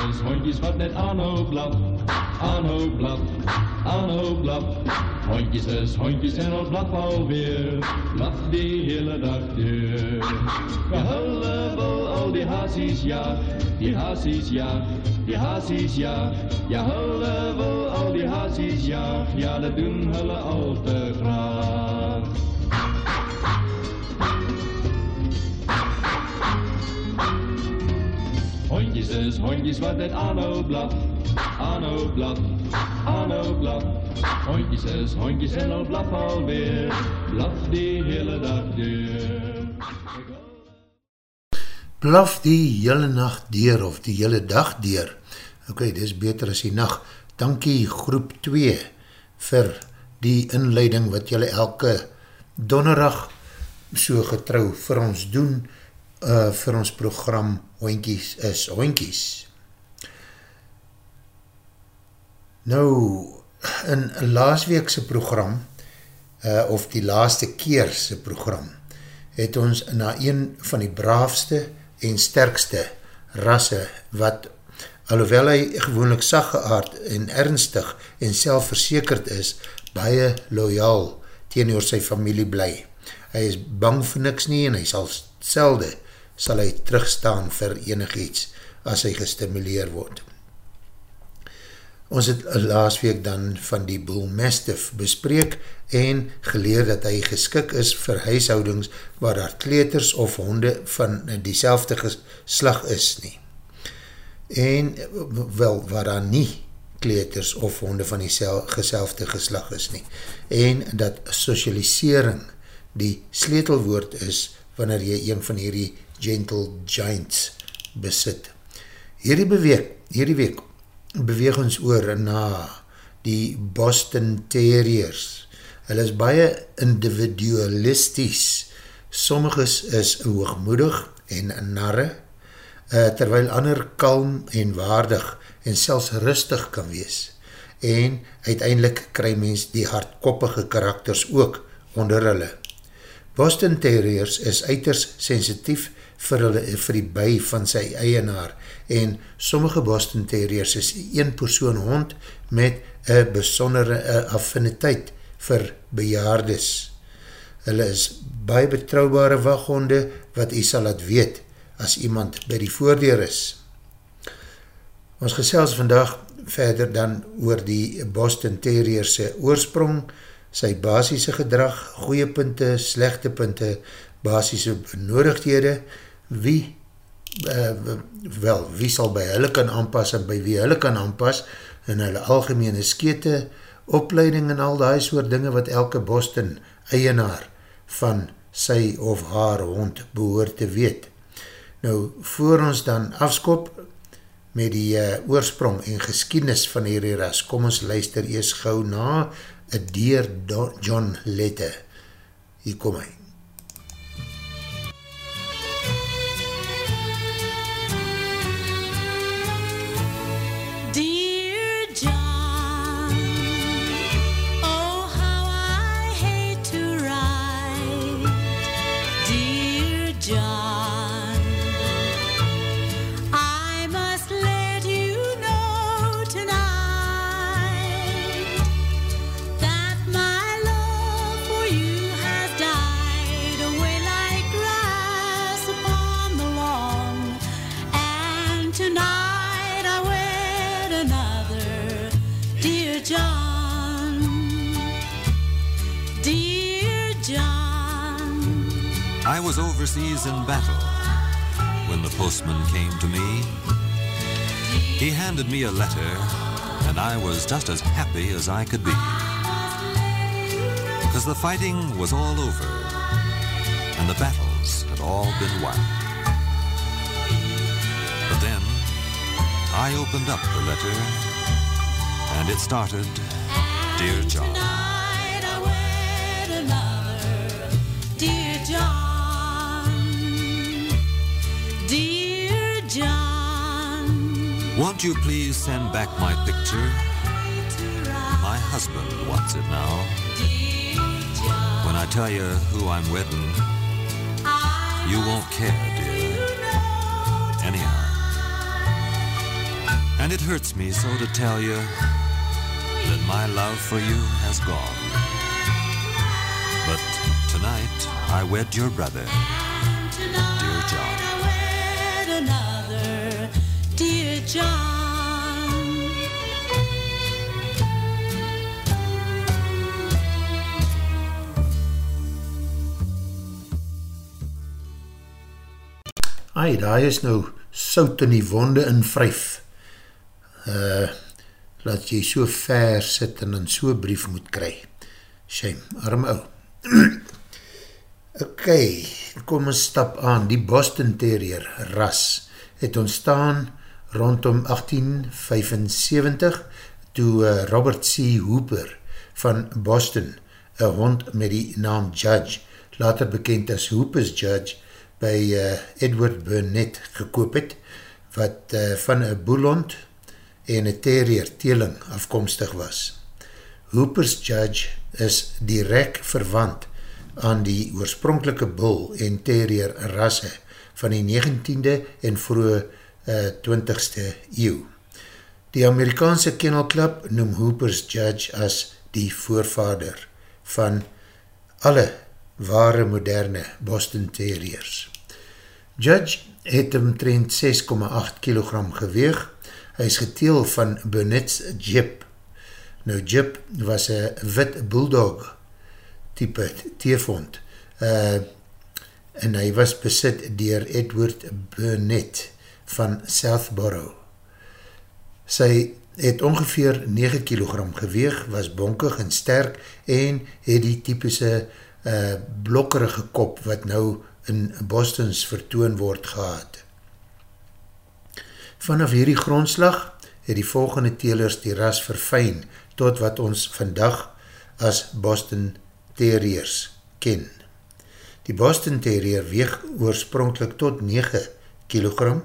Hondjes is hondjes wat net blaf, aanhoop blaf. Hondjes is hondjes en al blaf alweer, blaf die hele dag. Ja, hulle wil al die hazies ja, die hazies ja, die hazies ja. Ja, wil al die hazies ja, ja, dat doen hulle al te graag. Is hondjes wat net aanhoop blaf, aanhoop blaf, aanhoop blaf. Hondjes is hondjes en al blaf alweer, blaf die hele dag deur. Blaf die hele nacht deur of die hele dag deur. Ok, dit is beter as die nacht. Dankie groep 2 vir die inleiding wat jylle elke donderdag so getrouw vir ons doen uh, vir ons program Hoinkies is Hoinkies. Nou, in laasweekse program, uh, of die laaste keerse program, het ons na een van die braafste en sterkste rasse, wat alhoewel hy gewoonlik saggeaard en ernstig en selfverzekerd is, baie loyaal teenoor sy familie bly. Hy is bang vir niks nie en hy sal selde sal hy terugstaan vir enig iets as hy gestimuleer word. Ons het laas week dan van die Bull Mastiff bespreek en geleer dat hy geskik is vir huishoudings waar daar kleters of honde van die selfde geslag is nie. En wel waar daar nie kleters of honde van die geselfde geslag is nie. En dat socialisering die sleetelwoord is wanneer jy een van hierdie Gentle Giants besit. Hierdie beweeg, hierdie week beweeg ons oor na die Boston Terriers. Hulle is baie individualisties. Sommiges is hoogmoedig en narre, eh, terwyl ander kalm en waardig en selfs rustig kan wees. En uiteindelik kry mens die hardkoppige karakters ook onder hulle. Boston Terriers is uiters sensitief vir, hulle, vir die by van sy eienaar en sommige Boston Terriers is een persoon hond met een besondere affiniteit vir bejaardes. Hulle is baie betrouwbare waghonde wat jy sal laat weet as iemand by die voordeur is. Ons gesels vandag verder dan oor die Boston Terrierse oorsprong, sy basisse gedrag, goeie punte, slechte punte, basisse benodigdhede, wie, uh, wel, wie sal by hulle kan aanpas en by wie hulle kan aanpas, en hulle algemene skete, opleiding en al die soort dinge wat elke Boston eienaar van sy of haar hond behoor te weet. Nou, voor ons dan afskop met die uh, oorsprong en geskiednis van hierdie ras, kom ons luister eers gauw na A Dear John Letter. Hier kom hy. Overseas in battle when the postman came to me. He handed me a letter, and I was just as happy as I could be. Because the fighting was all over, and the battles had all been won. But then, I opened up the letter, and it started, Dear John. Won't you please send back my picture? My husband wants it now. When I tell you who I'm wedding, you won't care, dear. Anyhow. And it hurts me so to tell you that my love for you has gone. But tonight I wed your brother, dear John. John. Ai, daar is nou sout in die wonde in vryf. Uh, laat jy so ver sit en dan so brief moet kry. Shame, arm ou. ok, kom ons stap aan. Die Boston Terrier ras het ontstaan rondom 1875 toe uh, Robert C. Hooper van Boston, een hond met die naam Judge, later bekend as Hooper's Judge, by uh, Edward Burnett gekoop het, wat uh, van een boelhond en een terrier teeling afkomstig was. Hooper's Judge is direct verwant aan die oorspronkelike bull en terrier rasse van die 19e en vroege uh, 20ste eeuw. Die Amerikaanse Kennel Club noem Hooper's Judge as die voorvader van alle ware moderne Boston Terriers. Judge het omtrent 6,8 kilogram geweeg. Hy is geteel van Burnett's Jip. Nou Jip was een wit bulldog type teefhond uh, en hy was besit dier Edward Burnett van Southborough. Sy het ongeveer 9 kilogram geweeg, was bonkig en sterk en het die typische uh, blokkerige kop wat nou in Bostons vertoon word gehad. Vanaf hierdie grondslag het die volgende telers die ras verfijn tot wat ons vandag as Boston Terriers ken. Die Boston Terrier weeg oorspronkelijk tot 9 kilogram.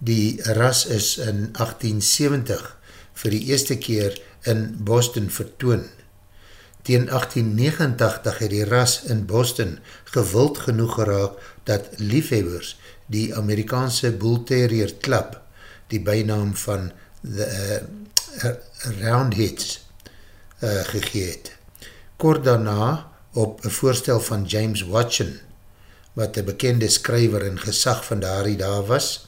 Die ras is in 1870 vir die eerste keer in Boston vertoon. Tegen 1889 het die ras in Boston gewild genoeg geraak dat liefhebbers die Amerikaanse Bull Terrier Club die bijnaam van the uh, Roundheads uh, gegeet. Kort daarna op een voorstel van James Watson wat een bekende skryver en gesag van daarie daar was,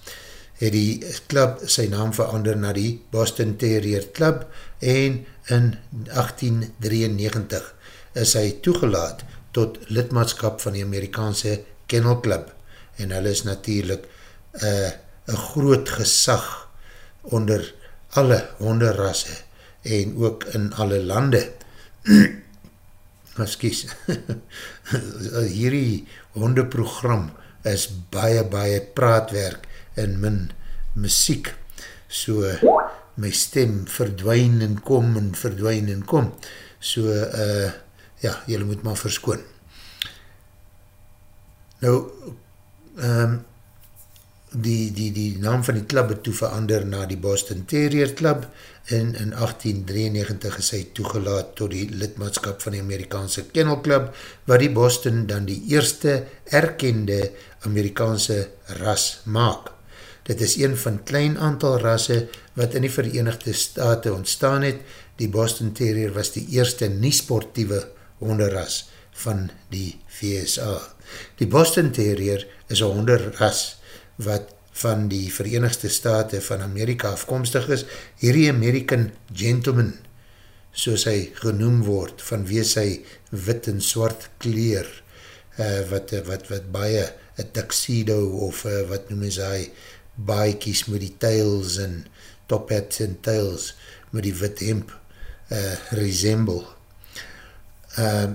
het die club sy naam verander na die Boston Terrier Club en in 1893 is hy toegelaat tot lidmaatskap van die Amerikaanse Kennel Club en hy is natuurlijk uh, een groot gesag onder alle honderrasse en ook in alle lande. Excuse, hierdie hondeprogram is baie, baie praatwerk en min muziek. So, my stem verdwijn en kom en verdwijn en kom. So, uh, ja, jylle moet maar verskoon. Nou, um, die, die, die naam van die klub het toe verander na die Boston Terrier Club en in 1893 is hy toegelaat tot die lidmaatskap van die Amerikaanse Kennel Club waar die Boston dan die eerste erkende Amerikaanse ras maak. Dit is een van klein aantal rasse wat in die Verenigde Staten ontstaan het. Die Boston Terrier was die eerste nie-sportieve honderras van die VSA. Die Boston Terrier is een honderras wat van die Verenigde Staten van Amerika afkomstig is. Hierdie American Gentleman, soos hy genoem word, van wees hy wit en zwart kleer, uh, wat, wat, wat baie een tuxedo of uh, wat noem is hy, baiekies met die tails en top hats en tails met die wit hemp uh, resemble. Uh,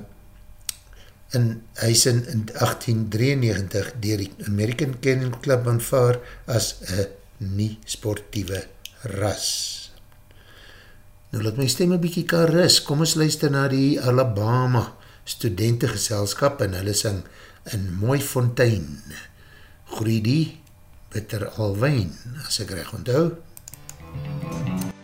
en hy is in, in 1893 dier die American Kennel Club aanvaar as een nie sportieve ras. Nou laat my stem een bykie kan ris. Kom ons luister na die Alabama studentengeselskap en hulle sing in Mooi Fontein. Groei die bitter alwijn, as ek recht onthou. MUZIEK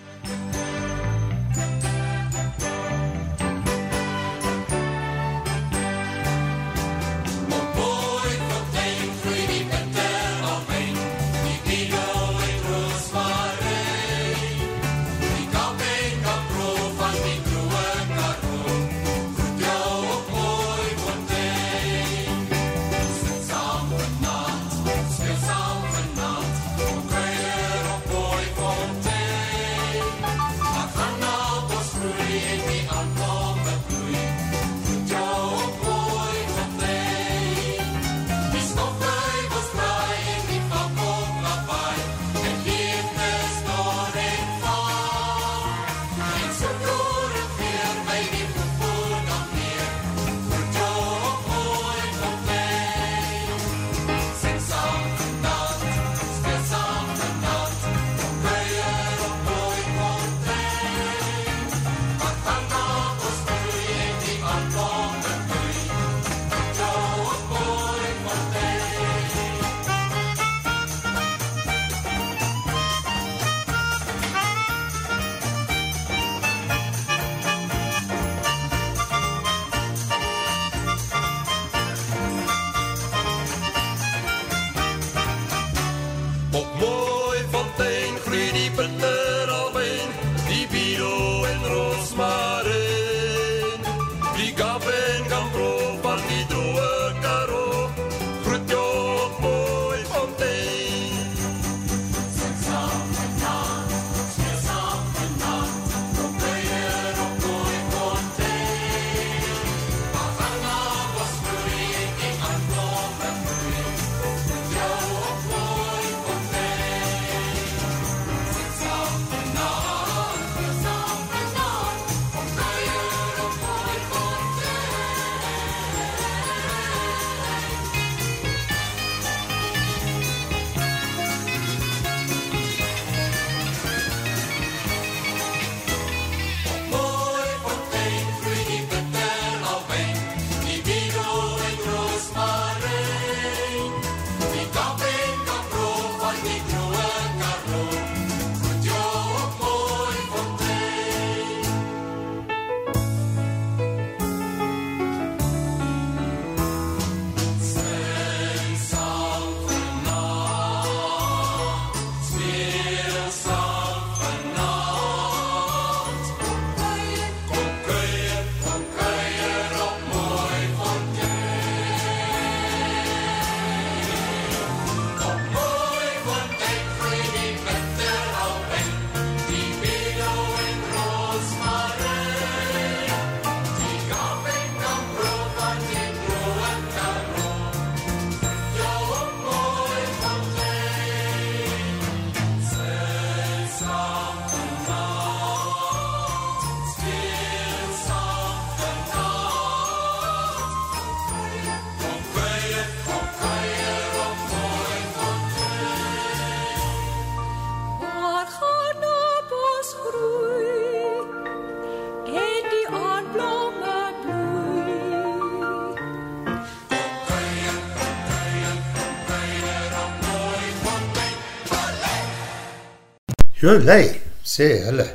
Jolei, sê hulle.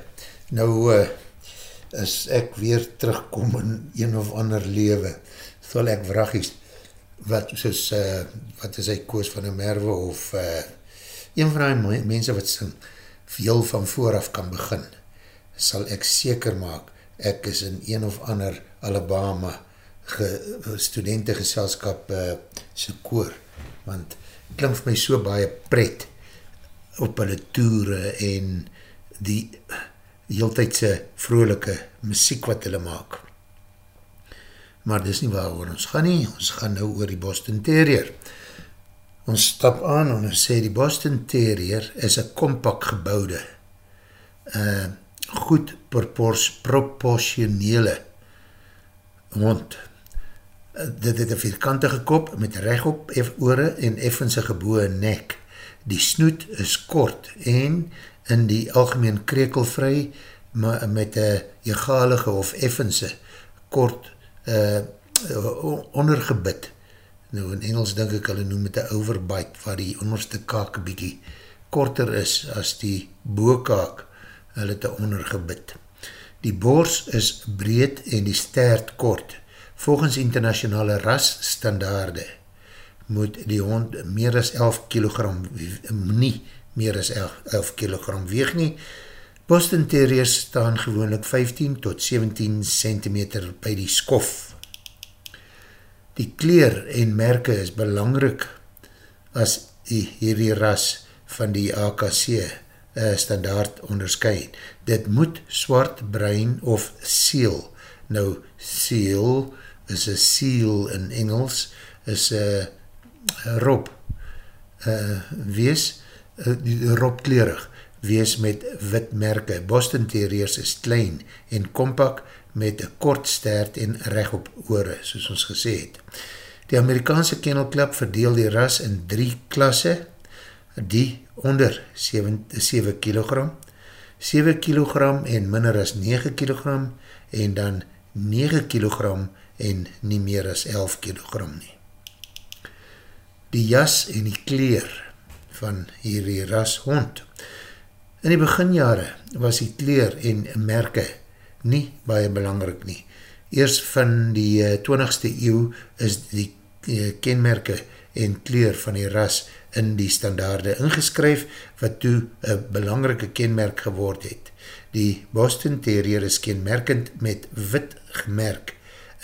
Nou uh, is ek weer terugkom in een of ander lewe, sal ek vragies, wat soos, uh, wat is hy, Koos van der Merwe, of uh, een van die mense wat sing, veel van vooraf kan begin, sal ek seker maak, ek is in een of ander Alabama ge, studentengeselskap uh, sy koor, want klink vir my so baie pret, op hulle toere en die heeltijdse vrolike muziek wat hulle maak. Maar dis nie waar oor ons gaan nie, ons gaan nou oor die Boston Terrier. Ons stap aan en ons sê die Boston Terrier is een kompak gebouwde, uh, goed propors, proportionele hond. Dit het een vierkantige kop met rechtop oore en effense geboe nek. Die snoet is kort en in die algemeen krekelvry, maar met een egalige of effense kort uh, ondergebit. Nou in Engels denk ek hulle noem het een overbite, waar die onderste kaak bykie korter is as die boekaak, hulle het een ondergebit. Die bors is breed en die stert kort. Volgens internationale rasstandaarde moet die hond meer as 11 kilogram, nie meer as 11 kilogram weeg nie. Boston Terriers staan gewoonlik 15 tot 17 centimeter by die skof. Die kleer en merke is belangrik as die hierdie ras van die AKC uh, standaard onderscheid. Dit moet swart, bruin of seal. Nou, seal is een seal in Engels, is een rob uh, wees, uh, robkleerig wees met wit merke. Boston Terriers is klein en kompak met een kort stert en recht op oore, soos ons gesê het. Die Amerikaanse Kennel Club verdeel die ras in drie klasse, die onder 7, 7 kilogram, 7 kilogram en minder as 9 kilogram en dan 9 kilogram en nie meer as 11 kilogram nie. Die jas en die kleer van hierdie ras hond. In die beginjare was die kleer en merke nie baie belangrik nie. Eers van die 20ste eh, eeuw is die eh, kenmerke en kleer van die ras in die standaarde ingeskryf wat toe een belangrike kenmerk geword het. Die Boston Terrier is kenmerkend met wit gemerk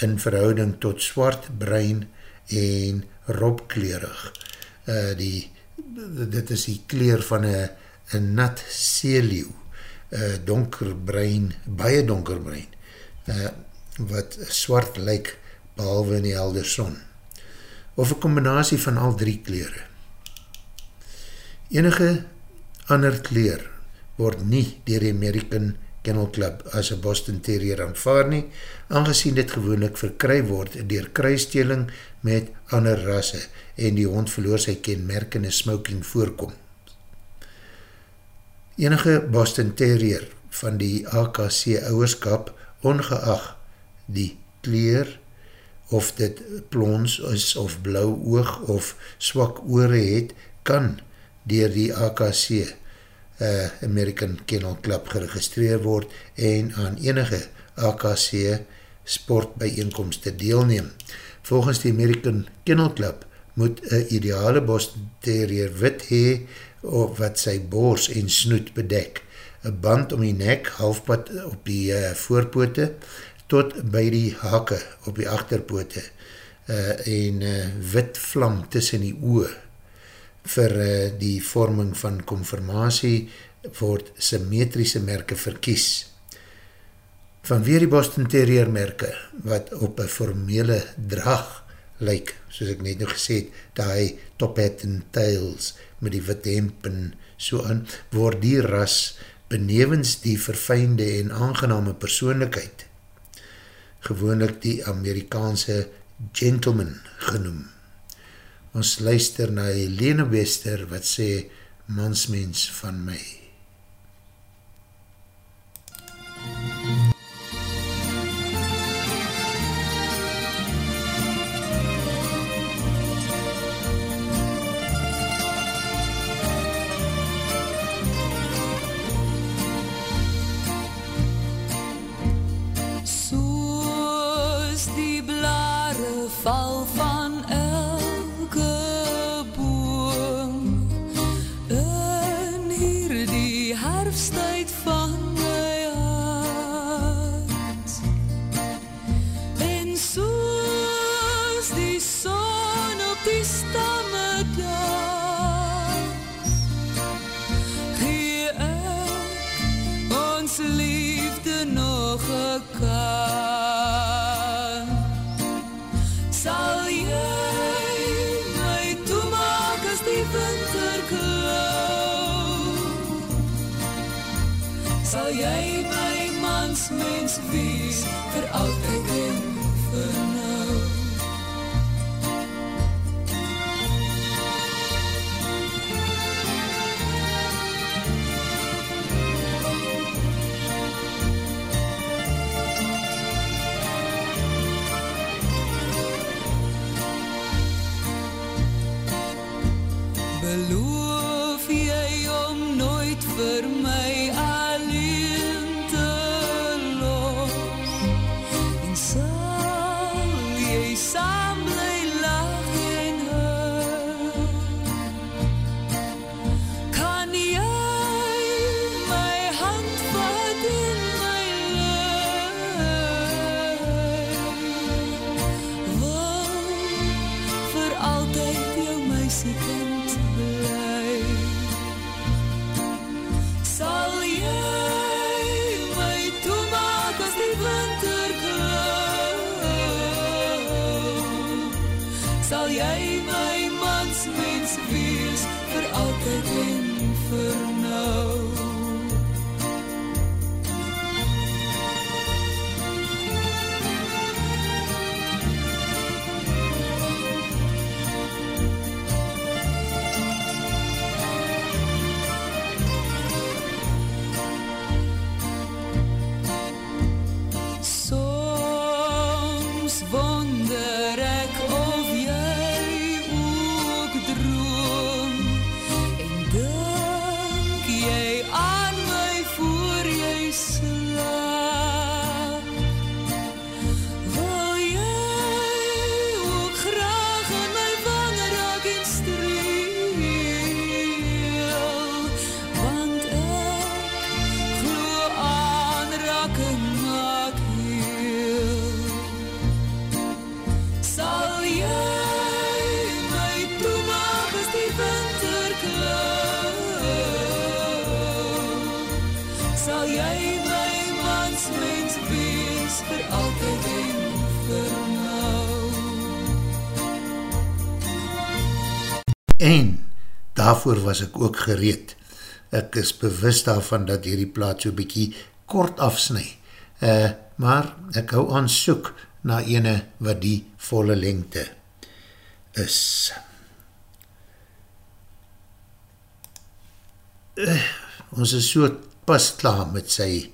in verhouding tot swart, bruin en robkleurig. Uh, die, dit is die kleur van een nat seeleeuw, uh, donkerbruin, baie donkerbruin, uh, wat swart lyk behalwe in die helder son. Of een combinatie van al drie kleure. Enige ander kleur word nie dier die American Kennel Club as een Boston Terrier aanvaar nie, aangezien dit gewoonlik verkry word dier kruisteling met ander rasse en die hond verloor sy kenmerkende smoking voorkom. Enige Boston Terrier van die AKC ouwerskap, ongeacht die kleur, of dit plons is of blauw oog of swak oore het, kan dier die AKC uh, eh, American Kennel Club geregistreer word en aan enige AKC sportbijeenkomste deelneem. Volgens die American Kennel Club moet een ideale Boston Terrier wit hee of wat sy boors en snoet bedek. Een band om die nek, halfpad op die uh, voorpoote, tot by die hake op die achterpoote uh, en uh, wit vlam tussen die oe vir uh, die vorming van conformatie word symmetrische merke verkies. Vanweer die Boston Terrier merke wat op een formele drag lyk, soos ek net nog gesê het, die top hat en tails met die wit hemp en so aan, word die ras benevens die verfijnde en aangename persoonlijkheid gewoonlik die Amerikaanse gentleman genoem. Ons luister na Helene Wester wat sê mansmens van my. Daarvoor was ek ook gereed. Ek is bewus daarvan dat hierdie plaat so bykie kort afsnui. Uh, maar ek hou aan soek na ene wat die volle lengte is. Uh, ons is so pas klaar met sy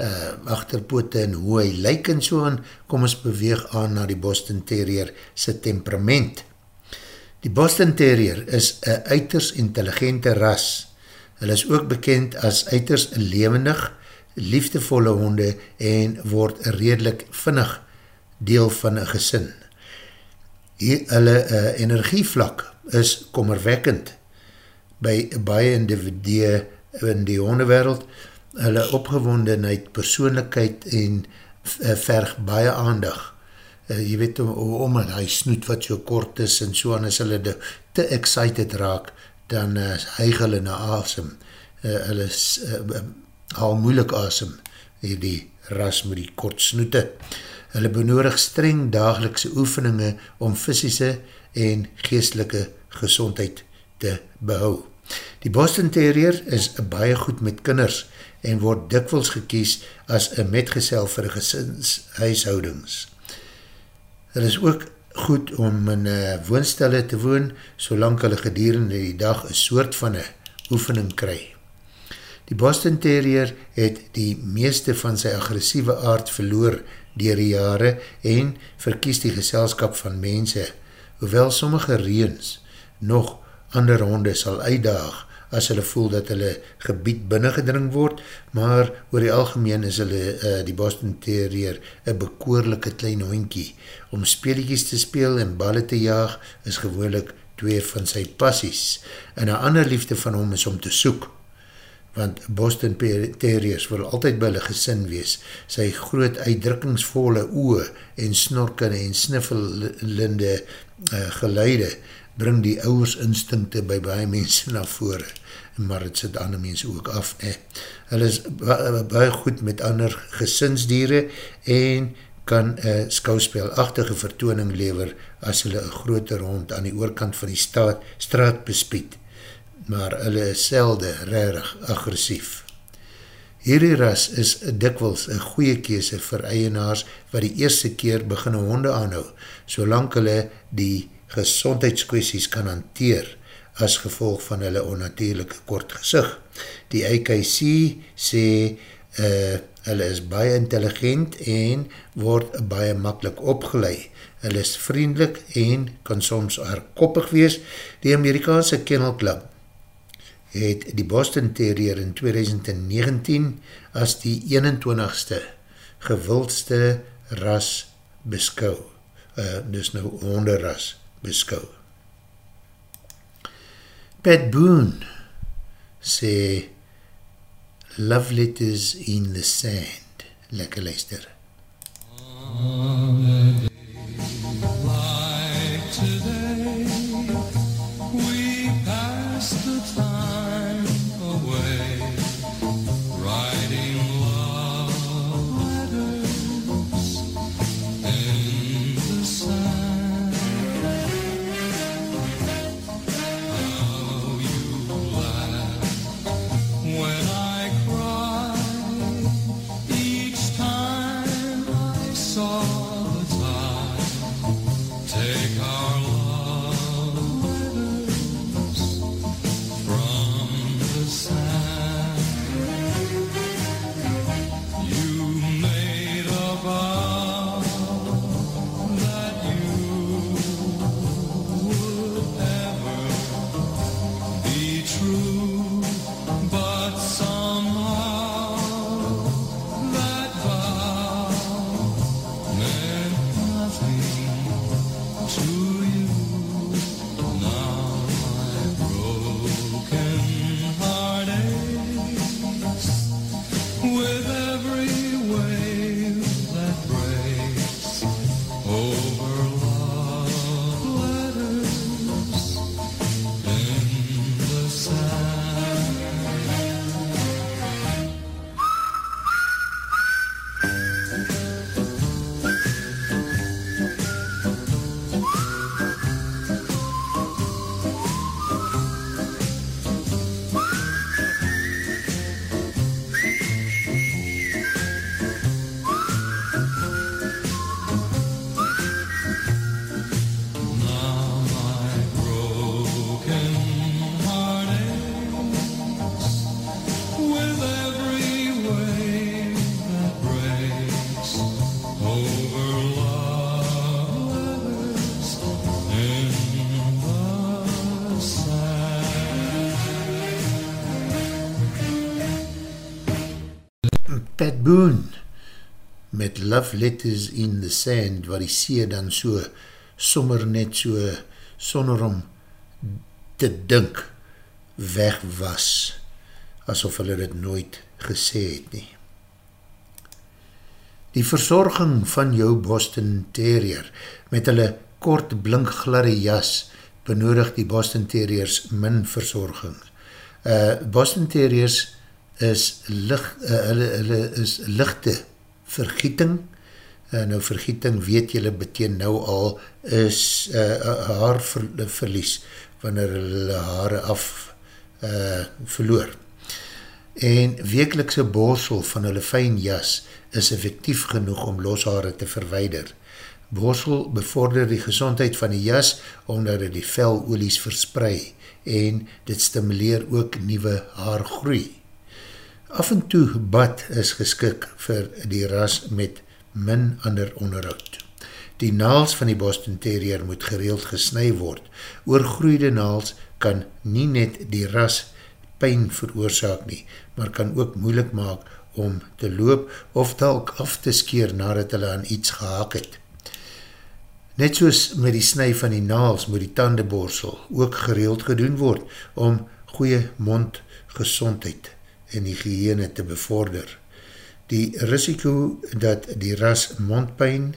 uh, achterpoote en hoe hy lyk en so aan, kom ons beweeg aan na die Boston Terrier sy temperament. Die Boston Terrier is een uiters intelligente ras. Hulle is ook bekend as uiters levendig, liefdevolle honde en word redelijk vinnig deel van een gesin. Hulle uh, energievlak is kommerwekkend by baie individue in die hondewereld. Hulle opgewondenheid, persoonlijkheid en verg baie aandag uh, jy weet om, en hy snoet wat so kort is en so aan as hulle te excited raak dan uh, hyg hulle na asem. Uh, hulle uh, haal moeilik asem die ras met die kort snoete. Hulle benodig streng dagelikse oefeninge om fysische en geestelike gezondheid te behou. Die Boston Terrier is baie goed met kinders en word dikwels gekies as een metgesel vir gesinshuishoudings Hulle is ook goed om in uh, woonstelle te woon, solang hulle gedurende die dag een soort van een oefening kry. Die Boston Terrier het die meeste van sy agressieve aard verloor dier die jare en verkies die geselskap van mense, hoewel sommige reens nog ander honde sal uitdaag as hulle voel dat hulle gebied binnengedring word, maar oor die algemeen is hulle uh, die Boston Terrier een bekoorlijke klein hondkie. Om speelikies te speel en balle te jaag is gewoonlik twee van sy passies. En een ander liefde van hom is om te soek, want Boston Terriers wil altyd by hulle gesin wees. Sy groot uitdrukkingsvolle oe en snorkende en sniffelende uh, geluide bring die ouwers instinkte by baie mense na vore maar het sit ander mense ook af. Eh. Hulle is baie goed met ander gesinsdiere en kan een skouspelachtige vertooning lever as hulle een groter hond aan die oorkant van die staat, straat bespied, maar hulle is selde rarig agressief. Hierdie ras is dikwels een goeie kese vir eienaars wat die eerste keer beginne honde aanhou, solang hulle die gezondheidskwesties kan hanteer, as gevolg van hulle onnatuurlijke kort gezicht. Die IKC sê uh, Hulle is baie intelligent en word baie makkelijk opgeleid. Hulle is vriendelik en kan soms haarkoppig wees. Die Amerikaanse Kennel Club het die Boston Terrier in 2019 as die 21ste gewildste ras beskou. Uh, dus nou honderras beskou. Pat Boone sê Love Letters in the Sand. Lekker luister. Oh, Love Letters in the Sand waar die see dan so sommer net so sonder om te dink weg was asof hulle dit nooit gesê het nie. Die verzorging van jou Boston Terrier met hulle kort blink gladde jas benodig die Boston Terriers min verzorging. Uh, Boston Terriers is licht, uh, hulle, hulle is lichte vergieting, uh, nou vergieting weet julle beteen nou al is uh, haar ver, verlies wanneer hulle haare af uh, verloor. En wekelikse borsel van hulle fijn jas is effectief genoeg om loshaare te verweider. Borsel bevorder die gezondheid van die jas omdat het die velolies versprei en dit stimuleer ook nieuwe haargroei. Af en toe bad is geskik vir die ras met min ander onderhoud. Die naals van die Boston Terrier moet gereeld gesnui word. Oorgroeide naals kan nie net die ras pijn veroorzaak nie, maar kan ook moeilik maak om te loop of talk af te skeer nadat hulle aan iets gehaak het. Net soos met die snui van die naals moet die tandeborsel ook gereeld gedoen word om goeie mondgezondheid en hygiëne te bevorder. Die risiko dat die ras mondpijn,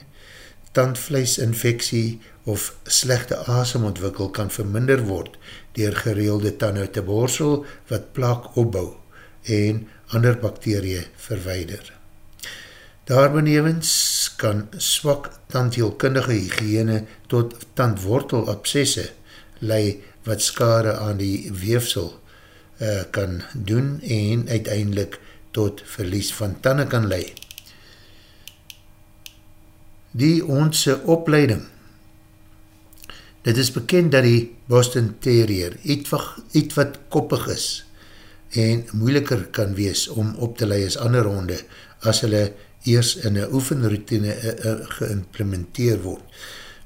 tandvleisinfeksie of slechte asem ontwikkel kan verminder word dier gereelde tanden te borsel wat plaak opbouw en ander bakterie verweider. Daarbenevens kan swak tandheelkundige hygiëne tot tandwortel absesse lei wat skade aan die weefsel uh, kan doen en uiteindelik tot verlies van tanden kan lei. Die onze opleiding Dit is bekend dat die Boston Terrier iets wat, iets wat koppig is en moeiliker kan wees om op te lei as ander honde as hulle eers in een oefenroutine uh, uh, geïmplementeer word.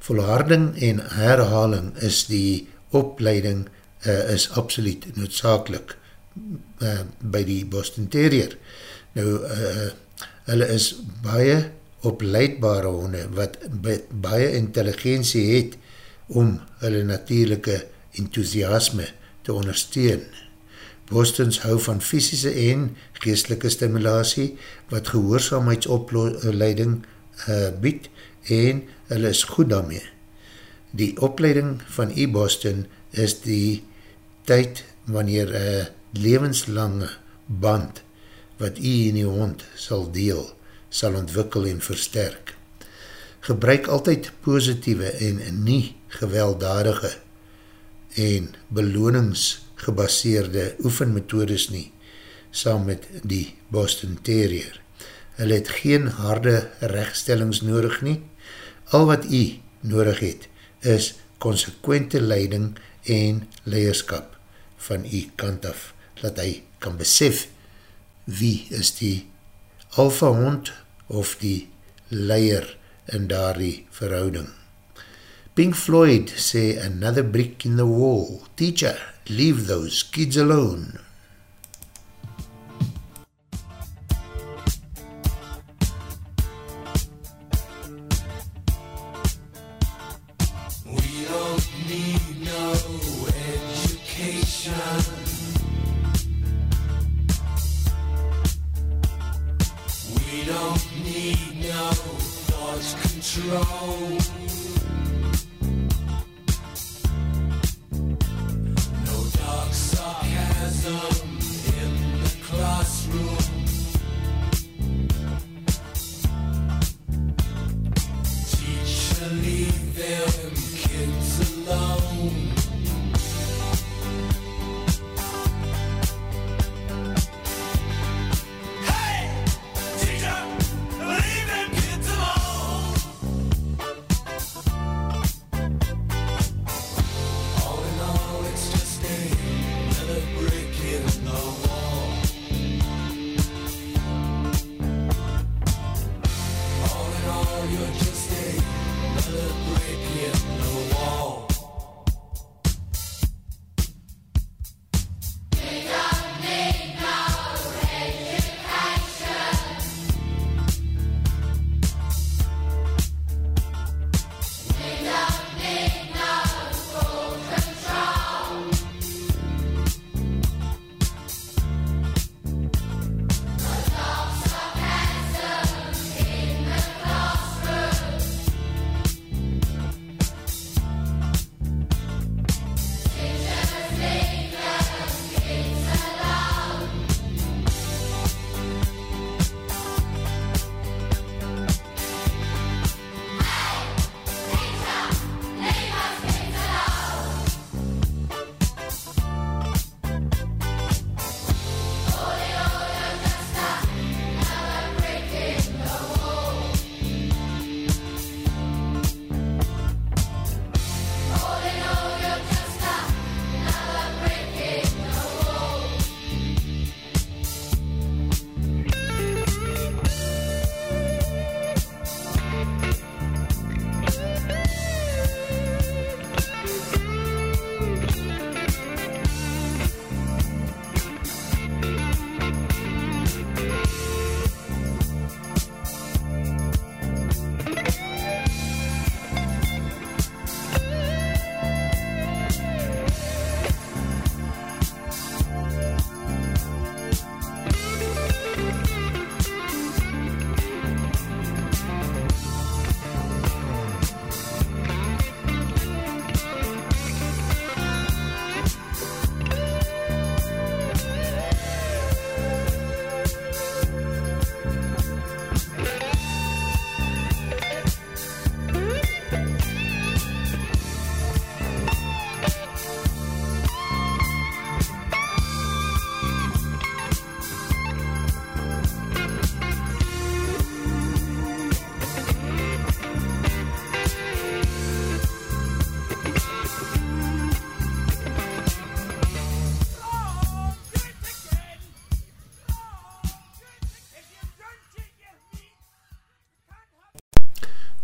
Volharding en herhaling is die opleiding uh, is absoluut noodzakelik uh, by die Boston Terrier. Nou, uh, hulle is baie opleidbare honde wat baie intelligentie het om hulle natuurlijke enthousiasme te ondersteun. Bostons hou van fysische en geestelike stimulatie wat gehoorzaamheidsopleiding uh, bied en hulle is goed daarmee. Die opleiding van e-Boston is die tyd wanneer een levenslange band wat jy en die hond sal deel, sal ontwikkel en versterk. Gebruik altyd positieve en nie gewelddadige en beloningsgebaseerde oefenmethodes nie, saam met die Boston Terrier. Hulle het geen harde rechtstellings nodig nie. Al wat jy nodig het, is consequente leiding en leierskap van jy kant af, dat hy kan besef wie is die alfa hond of die leier in daardie verhouding. Pink Floyd sê, another brick in the wall. Teacher, leave those kids alone.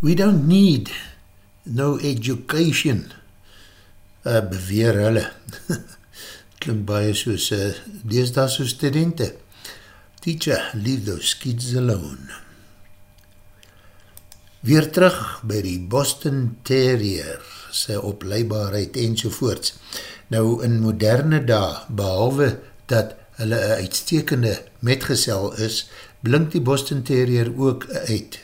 We don't need no education, uh, beweer hulle. Klink baie soos, uh, dees daar so studenten. Teacher, leave those kids alone. Weer terug by die Boston Terrier, sy opleibaarheid en sovoorts. Nou in moderne dag, behalwe dat hulle een uitstekende metgesel is, blink die Boston Terrier ook uit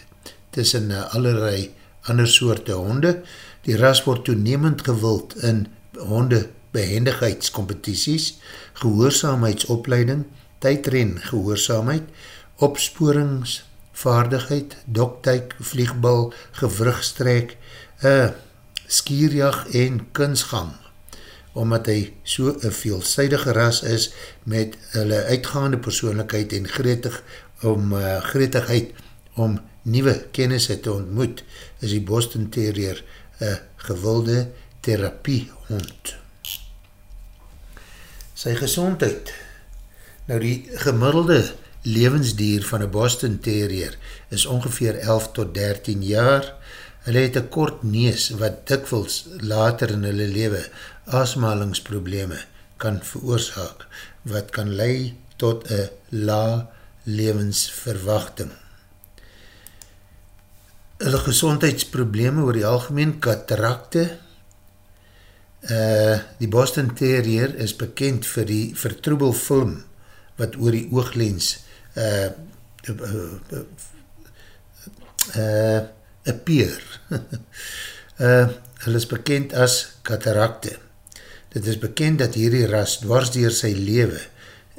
tussen allerlei ander soorte honde. Die ras word toenemend gewild in honde behendigheidscompetities, gehoorzaamheidsopleiding, tydren gehoorzaamheid, opsporingsvaardigheid, doktuik, vliegbal, gewrugstrek, uh, skierjag en kunsgang omdat hy so een veelzijdige ras is met hulle uitgaande persoonlijkheid en gretig om, uh, gretigheid om nieuwe kennisse te ontmoet, is die Boston Terrier een gewilde therapiehond. Sy gezondheid Nou die gemiddelde levensdier van een Boston Terrier is ongeveer 11 tot 13 jaar. Hulle het een kort nees wat dikwels later in hulle leven asmalingsprobleme kan veroorzaak, wat kan lei tot een la levensverwachting. Hulle gezondheidsprobleme oor die algemeen katarakte, uh, die Boston Terrier is bekend vir die vertroebel film wat oor die ooglens uh, uh, uh, appear. uh, hulle is bekend as katarakte. Dit is bekend dat hierdie ras dwars dier sy lewe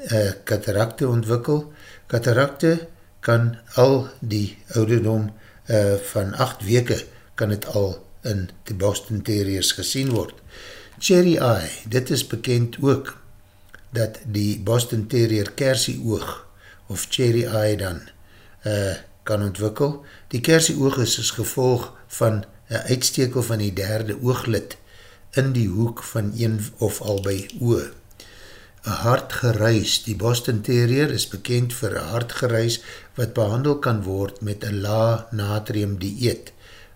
uh, katarakte ontwikkel. Katarakte kan al die ouderdom uh, van 8 weke kan het al in die Boston Terriers gesien word. Cherry Eye, dit is bekend ook dat die Boston Terrier kersie oog of Cherry Eye dan uh, kan ontwikkel. Die kersie oog is as gevolg van een uitstekel van die derde ooglid in die hoek van een of albei oe. Een hartgeruis, die Boston Terrier is bekend vir een hartgeruis wat behandel kan word met een la natrium dieet,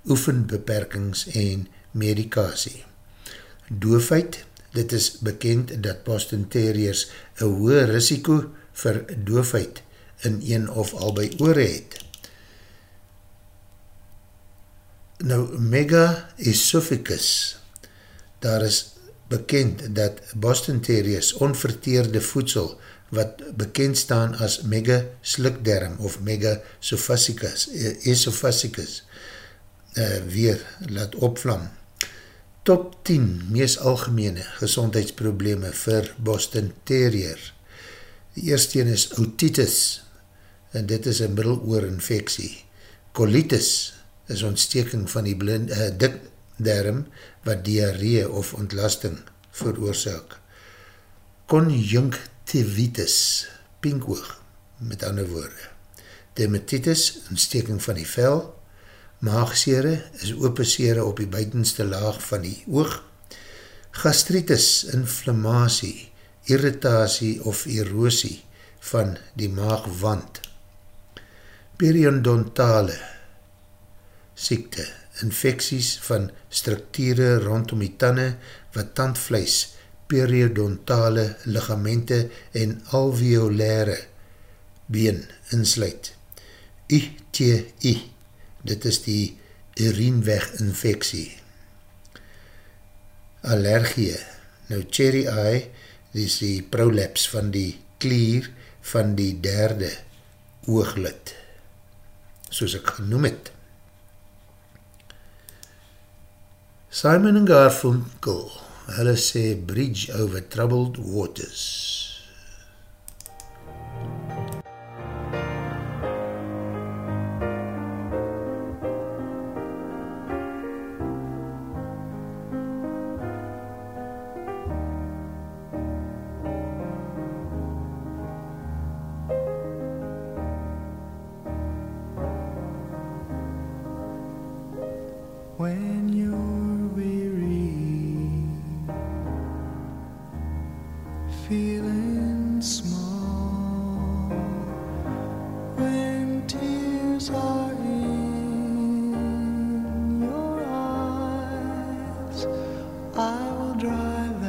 oefenbeperkings en medikasie. Doofheid, dit is bekend dat Boston Terriers een hoë risiko vir doofheid in een of albei oore het. Nou, mega esophagus, daar is bekend dat Boston Terriers onverteerde voedsel wat bekend staan as mega slikderm of mega sophasicus, esophasicus uh, weer laat opvlam. Top 10 mees algemene gezondheidsprobleme vir Boston Terrier. Die eerste is otitis en dit is een middeloorinfeksie. Colitis is ontsteking van die blind, uh, dik derm wat diarree of ontlasting veroorzaak. Conjunctivitis, pinkoog, met ander woorde. Dermatitis, ontsteking van die vel. Maagsere is opensere op die buitenste laag van die oog. Gastritis, inflammatie, irritatie of erosie van die maagwand. Periodontale siekte, infecties van structure rondom die tanden wat tandvlees, periodontale ligamente en alveolaire been insluit. ITI, dit is die urienweg infectie. Allergie, nou cherry eye, dit is die prolaps van die klier van die derde ooglid, soos ek genoem het. Simon en Garfunkel, hulle sê Bridge over Troubled Waters. I will drive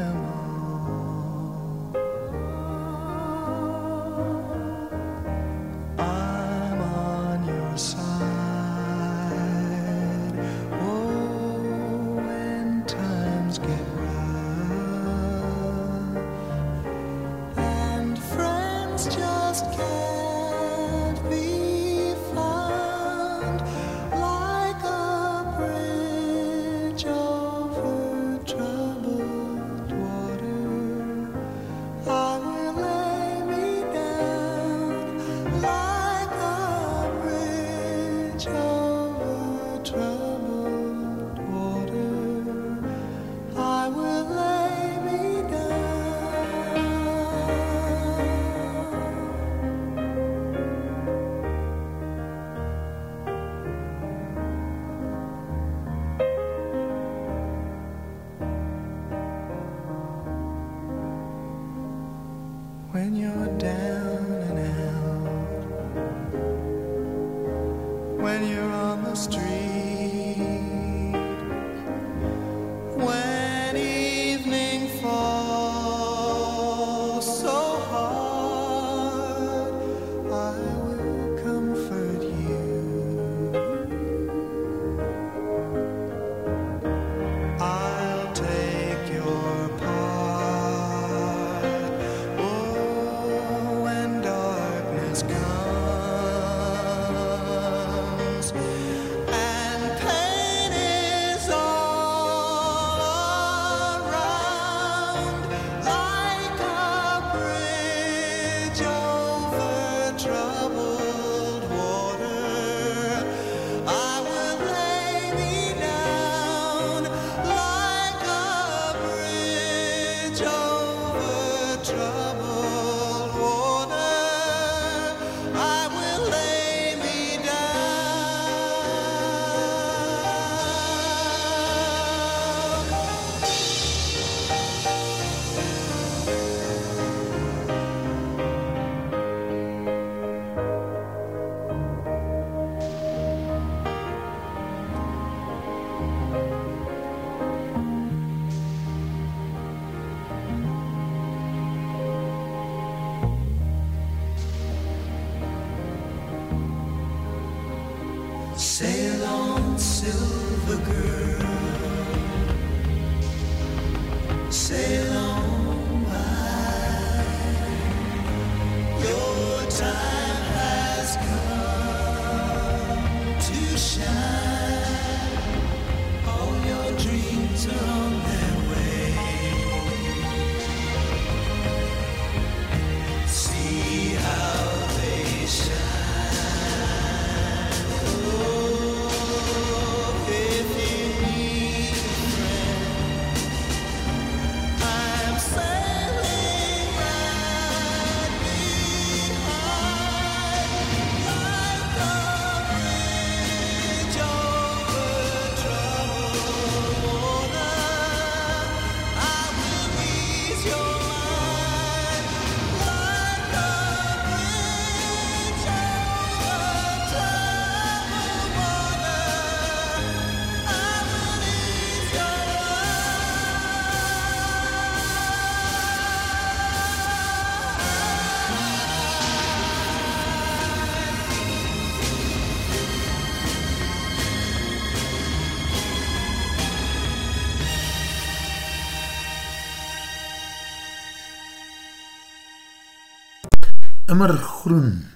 immer groen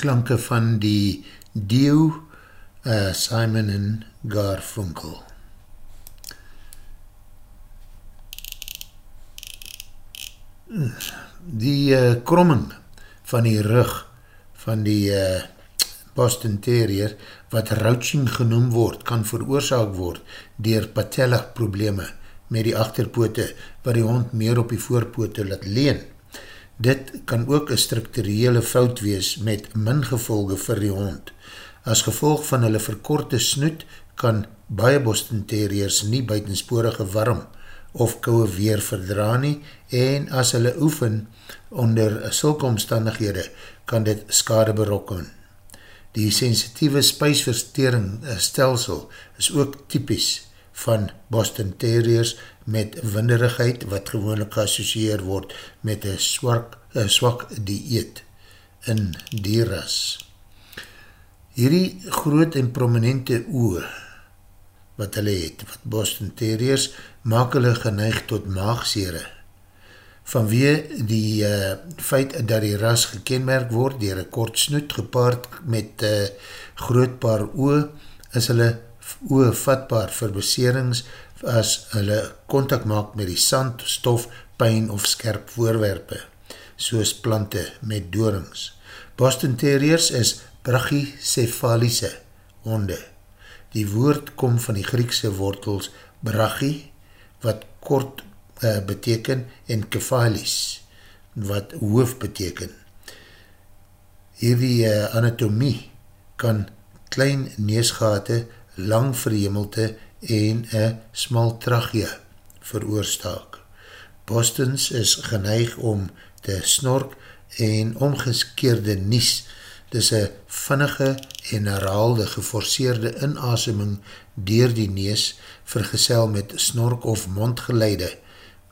klanke van die Dio uh, Simon en Garfunkel. Die uh, kromming van die rug van die uh, Boston Terrier wat rouching genoem word, kan veroorzaak word dier patella probleme met die achterpoote wat die hond meer op die voorpoote laat leen. Dit kan ook een structurele fout wees met min gevolge vir die hond. As gevolg van hulle verkorte snoet kan baie Boston Terriers nie buitensporige warm of kouwe weer verdra nie en as hulle oefen onder sulke omstandighede kan dit skade berokken. Die sensitieve spijsverstering stelsel is ook typies van Boston Terriers met winderigheid wat gewoonlik geassocieer word met een swak, een swak dieet in die ras. Hierdie groot en prominente oe wat hulle het, wat Boston Terriers, maak hulle geneig tot maagsere. Vanwee die uh, feit dat die ras gekenmerk word dier een kort snoet gepaard met uh, groot paar oe, is hulle oe vatbaar vir beserings as hulle contact maak met die sand, stof, pijn of skerp voorwerpe, soos plante met doorings. Boston Terriers is brachycephaliese honde. Die woord kom van die Griekse wortels brachy, wat kort uh, beteken, en kephalis, wat hoof beteken. Hierdie uh, anatomie kan klein neesgate, lang verhemelte en een smal trachea veroorstaak. Bostons is geneig om te snork en omgeskeerde nies. Dis een vinnige en herhaalde geforceerde inaseming dier die nees vergesel met snork of mondgeleide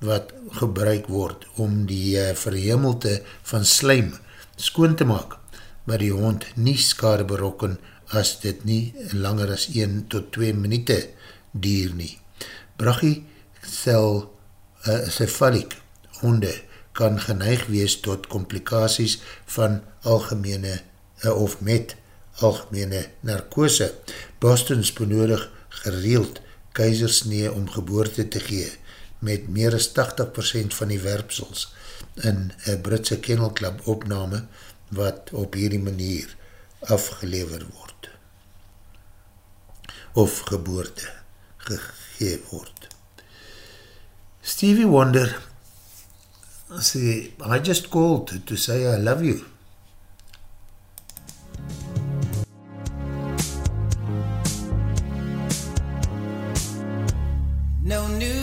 wat gebruik word om die uh, verhemelte van slijm skoon te maak, maar die hond nie skade berokken as dit nie langer as 1 tot 2 minute dier nie. Brachie sel uh, cephalic honde kan geneig wees tot complicaties van algemene uh, of met algemene narkose. Boston's benodig gereeld keizersnee om geboorte te gee met meer as 80% van die werpsels in een Britse kennelklub opname wat op hierdie manier afgelever word of geboorte gegee word. Stevie Wonder sê, I just called to say I love you. No New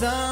No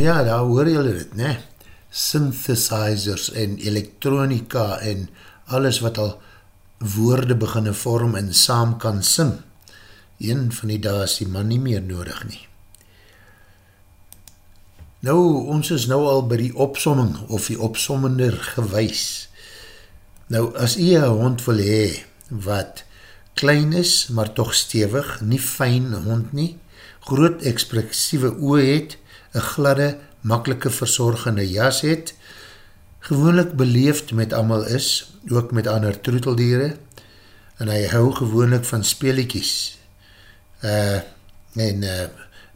Nou ja, daar hoor julle dit, ne? Synthesizers en elektronika en alles wat al woorde beginne vorm en saam kan sing. Een van die daar is die man nie meer nodig nie. Nou, ons is nou al by die opsomming of die opsommender gewys. Nou, as jy een hond wil hee wat klein is, maar toch stevig, nie fijn hond nie, groot ekspressieve oe het, een gladde, makkelike verzorgende jas het, gewoonlik beleefd met amal is, ook met ander troeteldiere, en hy hou gewoonlik van speeliekies, uh, en uh,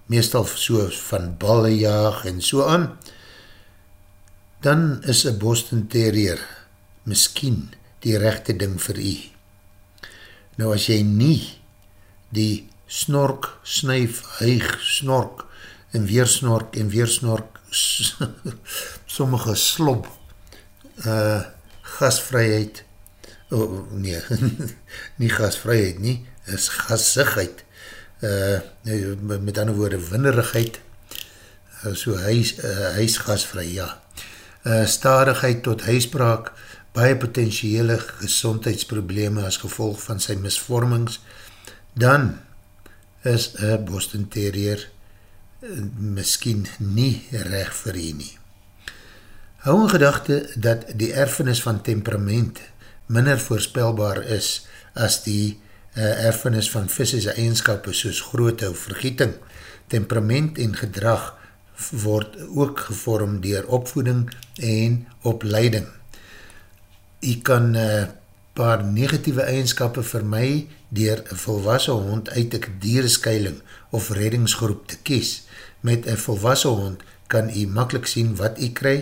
meestal so van ballejaag en so aan, dan is een Boston Terrier miskien die rechte ding vir u. Nou as jy nie die snork, snuif, huig, snork en weer snork en weer snork sommige slop uh, gasvryheid oh, nee, nie gasvryheid nie, is gassigheid uh, met ander woorde winnerigheid uh, so huis, uh, huisgasvry, ja. Uh, stadigheid tot huisbraak baie potentiële gezondheidsprobleme as gevolg van sy misvormings, dan is een Boston Terrier miskien nie recht vir jy nie. Hou in gedachte dat die erfenis van temperament minder voorspelbaar is as die uh, erfenis van fysische eigenskap soos grootte of vergieting. Temperament en gedrag word ook gevorm dier opvoeding en opleiding. Jy kan uh, paar negatieve eigenskappe vir my dier volwassen hond uit een diereskeiling of reddingsgroep te kies. Met een volwassen hond kan jy makkelijk sien wat jy kry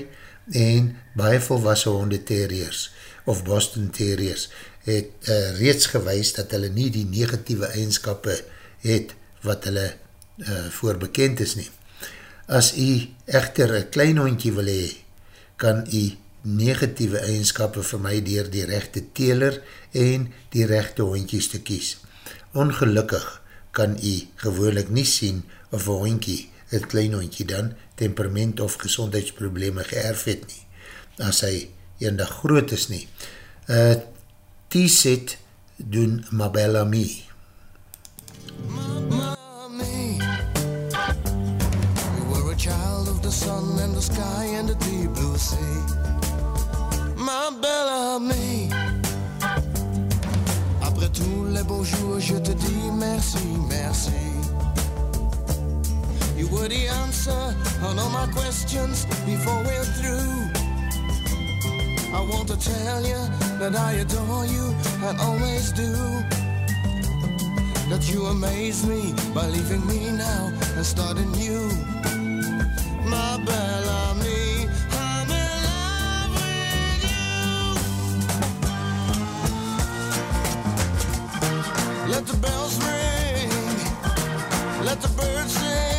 en baie volwassen honde terriers of Boston terriers het uh, reeds gewys dat hulle nie die negatieve eigenskappe het wat hulle uh, voor bekend is nie. As jy echter een klein hondje wil hee, kan jy negatieve eigenskappe vir my dier die rechte teler en die rechte hondjies te kies. Ongelukkig kan jy gewoonlik nie sien of een hondjie, een klein hondjie dan, temperament of gezondheidsprobleme geërf het nie, as hy eendag groot is nie. Uh, T-set doen Mabella mee. Mommy, you were a child of the sun and the sky and the deep blue sea. Ma belle amie, après tous les beaux jours, je te dis merci, merci. You were the answer on all my questions before we're through. I want to tell you that I adore you and always do. that you amaze me by leaving me now and starting new. My with you. Let the bells ring, let the birds sing.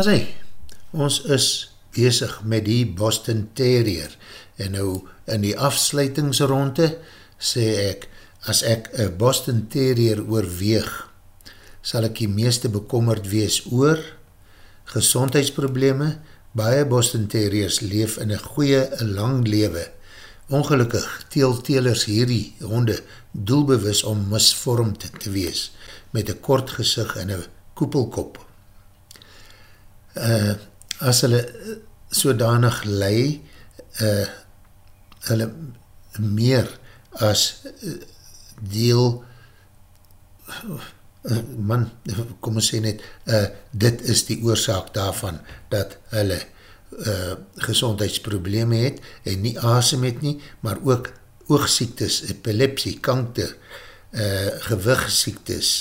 As hy, ons is bezig met die Boston Terrier en nou in die afsluitingsronde sê ek, as ek een Boston Terrier oorweeg, sal ek die meeste bekommerd wees oor gezondheidsprobleme, baie Boston Terriers leef in een goeie, lang lewe. Ongelukkig teel telers hierdie honde doelbewus om misvormd te wees, met een kort gezicht en een koepelkop. Uh, as hulle sodanig lei, uh, hulle meer as deel uh, man, kom ons sê net, uh, dit is die oorzaak daarvan, dat hulle uh, gezondheidsprobleme het, en nie asem het nie, maar ook oogsiektes, epilepsie, kanker, uh, gewigsiektes,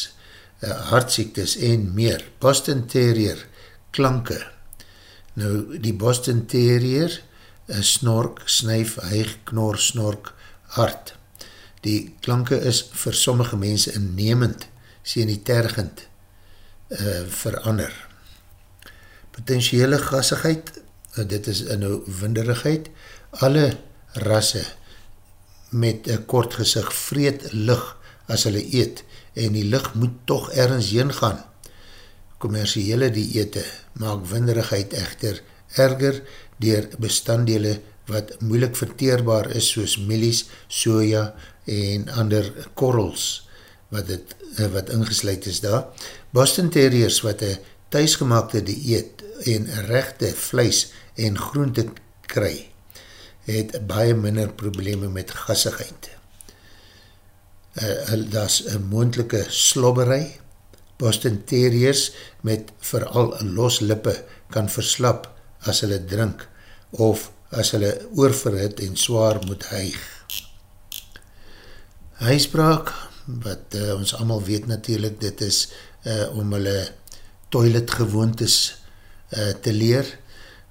uh, hartsiektes en meer. Boston Terrier, klanke. Nou, die Boston Terrier, uh, snork, snuif, huig, knor, snork, hart. Die klanke is vir sommige mense innemend, senitergend uh, verander. Potentiële gassigheid, uh, dit is in nou winderigheid, alle rasse met een kort gezicht vreed lig as hulle eet en die lig moet toch ergens heen gaan. Commerciële diëte maak winderigheid echter erger dier bestanddele wat moeilik verteerbaar is soos milies, soja en ander korrels wat, het, wat ingesluid is daar. Boston Terriers wat een thuisgemaakte dieet en rechte vlees en groente kry, het baie minder probleme met gassigheid. Uh, Daar is een moendelike slobberij. Boston Terriers met vooral los lippe kan verslap as hulle drink of as hulle oorverhit en zwaar moet huig. Huisbraak, wat uh, ons allemaal weet natuurlijk, dit is uh, om hulle toiletgewoontes uh, te leer.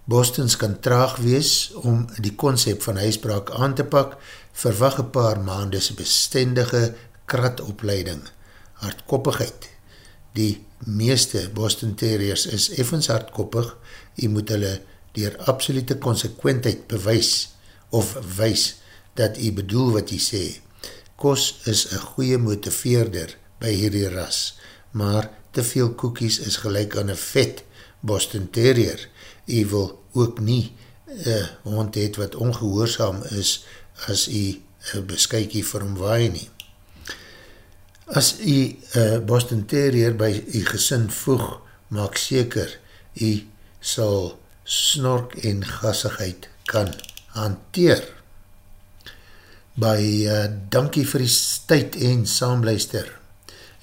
Bostons kan traag wees om die concept van huisbraak aan te pak, verwag een paar maandes bestendige kratopleiding, hardkoppigheid. Die meeste Boston Terriers is effens hardkoppig, jy moet hulle dier absolute consequentheid bewys of wys dat jy bedoel wat jy sê. Kos is een goeie motiveerder by hierdie ras, maar te veel koekies is gelijk aan een vet Boston Terrier. Jy wil ook nie een hond het wat ongehoorzaam is as jy een beskykie vir hom waai nie. As jy een Boston Terrier by jy gesin voeg, maak seker jy sal snork en gassigheid kan hanteer. By uh, dankie vir die tyd en saamluister.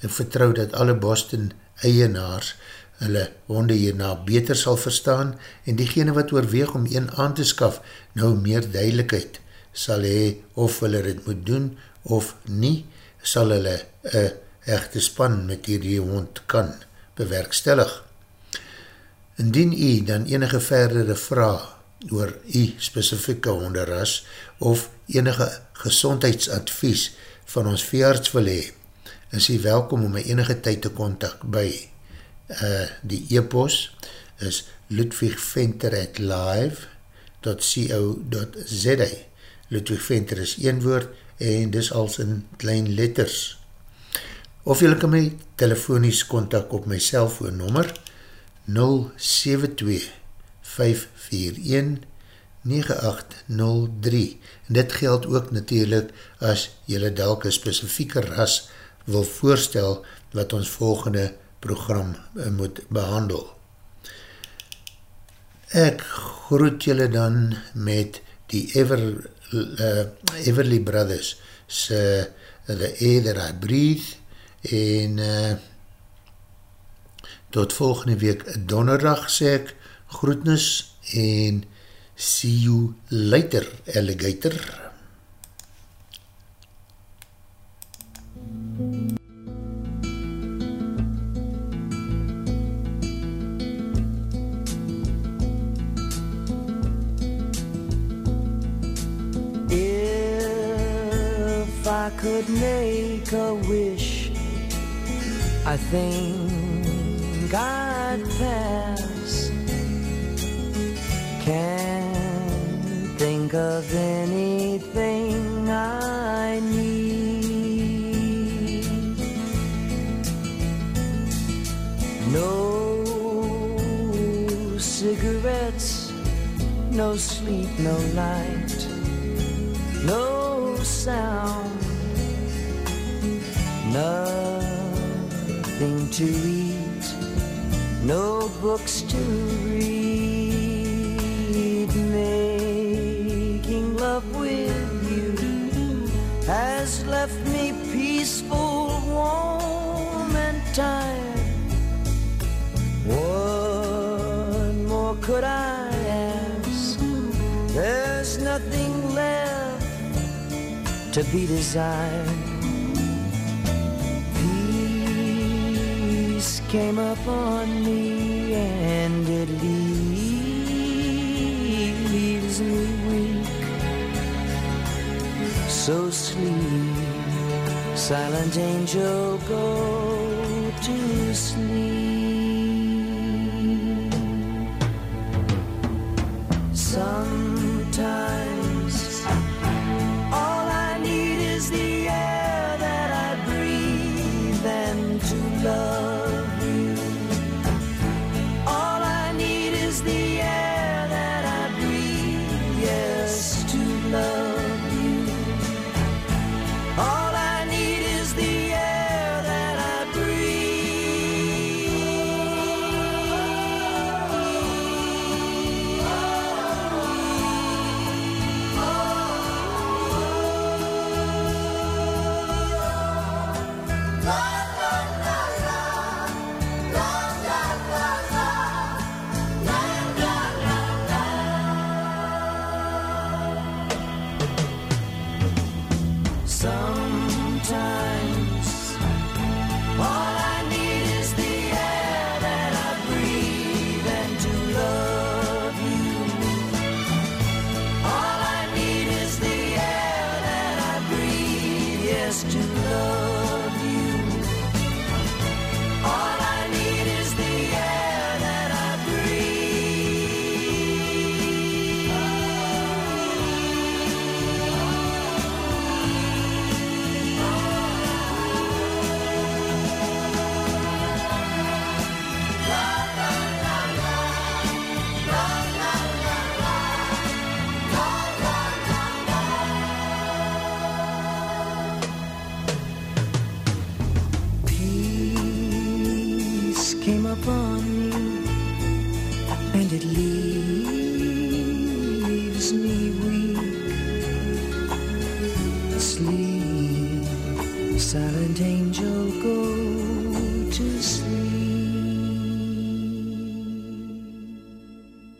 Ek vertrou dat alle Boston eienaars hulle honde hierna beter sal verstaan en diegene wat oorweeg om een aan te skaf nou meer duidelijkheid sal hy of hulle dit moet doen of nie sal hulle een echte span met hierdie hond kan bewerkstellig. Indien jy dan enige verdere vraag oor jy specifieke honderras of enige gezondheidsadvies van ons veearts wil hee, is jy welkom om my enige tyd te contact by uh, die e-pos is ludwigventer at live.co.za Ludwig Venter is een woord en dis als in klein letters. Of jy kan my telefonies contact op my cellfoonnummer 072 541 9803 en dit geld ook natuurlijk as jylle dalke specifieke ras wil voorstel wat ons volgende program eh, moet behandel. Ek groet jylle dan met die Ever, uh, Everly Brothers se The Air That I Breathe en uh, tot volgende week donderdag sê ek groetnis en see you later alligator. If I could make a wish, I think I'd pass. Can't think of anything I need. No cigarettes, no sleep, no light, no sound, nothing to eat, no books to read. Making love with you has left me peaceful, warm, and tired. What more could I ask? There's nothing left to be desired. Came upon me and it leaves me weak. So sleep, silent angel, go to sleep. Sometimes